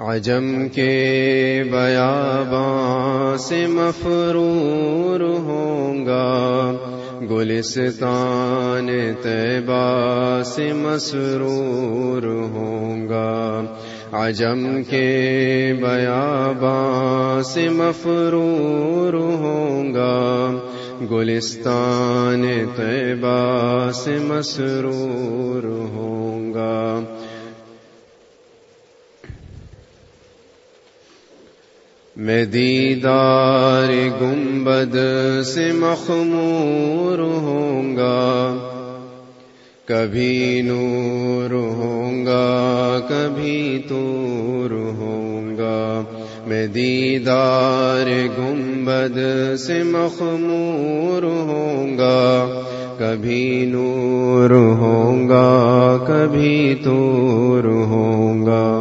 عجم کے بیاباں سے مفرور ہوں گا۔ گلستان طیبہ سے مسرور ہوں گا۔ عجم کے بیاباں سے مفرور ہوں گا۔ گلستان طیبہ سے مسرور ہوں گا۔ میں دیدار گنبد سے مخمور ہوں گا، کبھی نور ہوں گا، کبھی تور ہوں گا۔ میں دیدار گنبد سے مخمور ہوں گا، کبھی نور ہوں گا، کبھی تور ہوں گا۔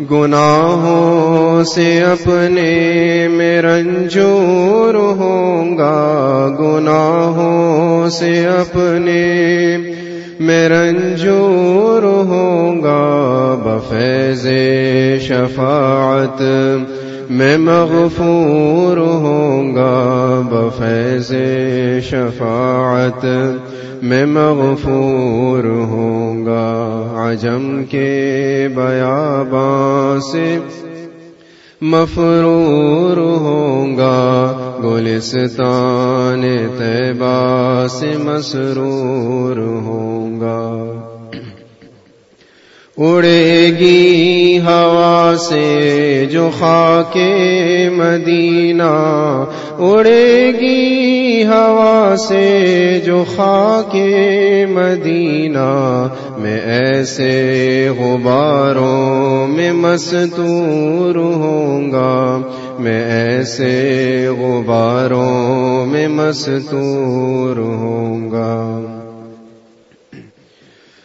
گناہوں سے اپنے میں رنجور ہوں گا۔ گناہوں سے اپنے میں رنجور ہوں گا۔ بفیض شفاعت میں مغفور ہوں گا، بفیض شفاعت میں مغفور ہوں گا۔ عجم کے بیاباں سے مفرور ہوں گا۔ گلستان طیبہ سے مسرور اڑے گی ہوا سے جو خاک مدینہ اڑے گی ہوا سے جو خاک مدینہ۔ میں ایسے غباروں میں مستور ہوں گا۔ میں ایسے غباروں میں مستور ہوں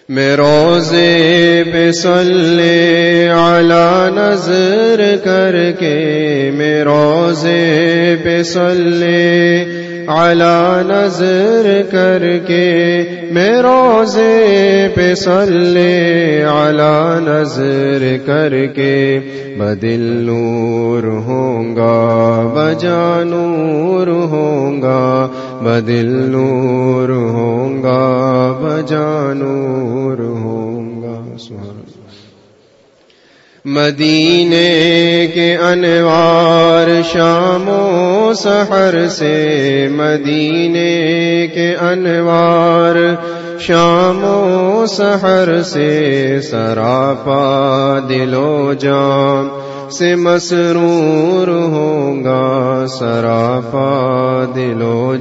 میں روزے پہ صلی علی نظر کر کے میں روزے پہ صلی علی نظر کر کے میں روزے پہ صلی علی نظر کر کے بدل نور ہوں گا، بجا نور ہوں گا، بدل نور ہوں گا۔ بجا نور ہوں گا مدینے کے انوار شام و سحر سے مدینے کے انوار شام و سحر سے سراپا دل و جان۔ سے مسرور ہوں گا سراپا دل و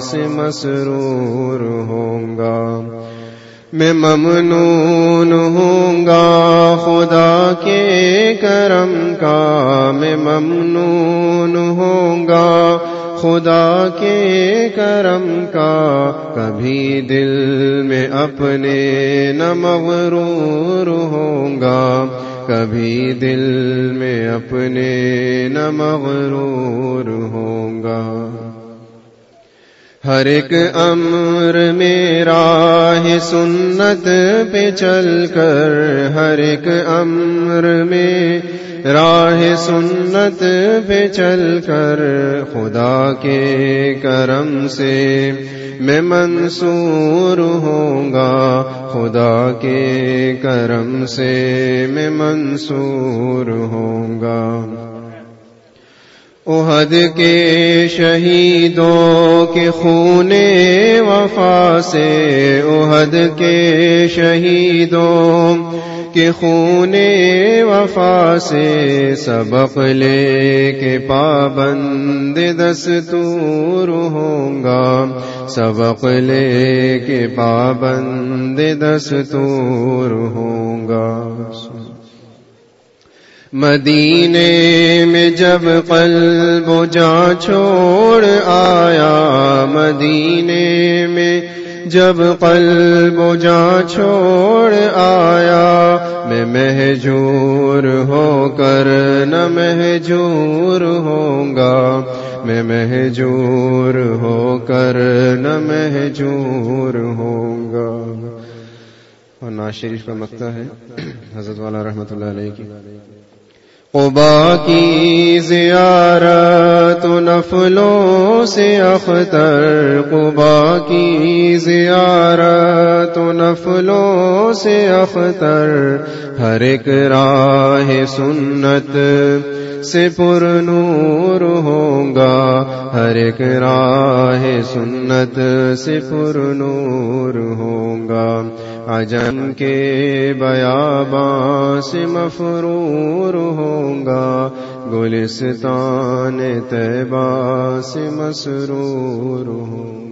سے مسرور ہوں گا میں ممنون ہوں گا خدا کے کرم کا میں ممنون ہوں گا خدا کے کرم کا کبھی دل میں اپنے نہ مغرور ہوں گا کبھی دل میں اپنے نہ مغرور ہوں گا۔ ہر ایک امر میرا ہے سنت پہ چل کر، ہر ایک امر میں راہ سنت پہ چل کر، خدا کے کرم سے میں منصور ہوں گا، خدا کے کرم سے میں منصور ہوں گا۔ عہد کے شہیدوں کے خون وفا سے، عہد کے شہیدوں کے خون وفا سے سبق لے کے پابند دستور ہوں گا۔ سبق لے کے پابند دستور ہوں گا۔ مدینے میں جب قلب جا چھوڑ آیا، مدینے میں جب قلب جا چھوڑ آیا، میں محجور ہو کر نہ محجور ہوں گا، میں محجور ہو کر نہ محجور ہوں گا۔ اور ناز شریف کا مکتا ہے، حضرت والا رحمت اللہ علیہ کی۔ قبا کی زیارت نفلوں سے اختر قبا کی زیارت نفلوں سے اختر۔ ہر ایک راہ سنت سے پر نور ہوگا ہر ایک راہ سنت سے پر نور ہوگا عجم کے بیاباں سے مفرور ہوگا گلستان طیبہ سے مسرور ہوگا۔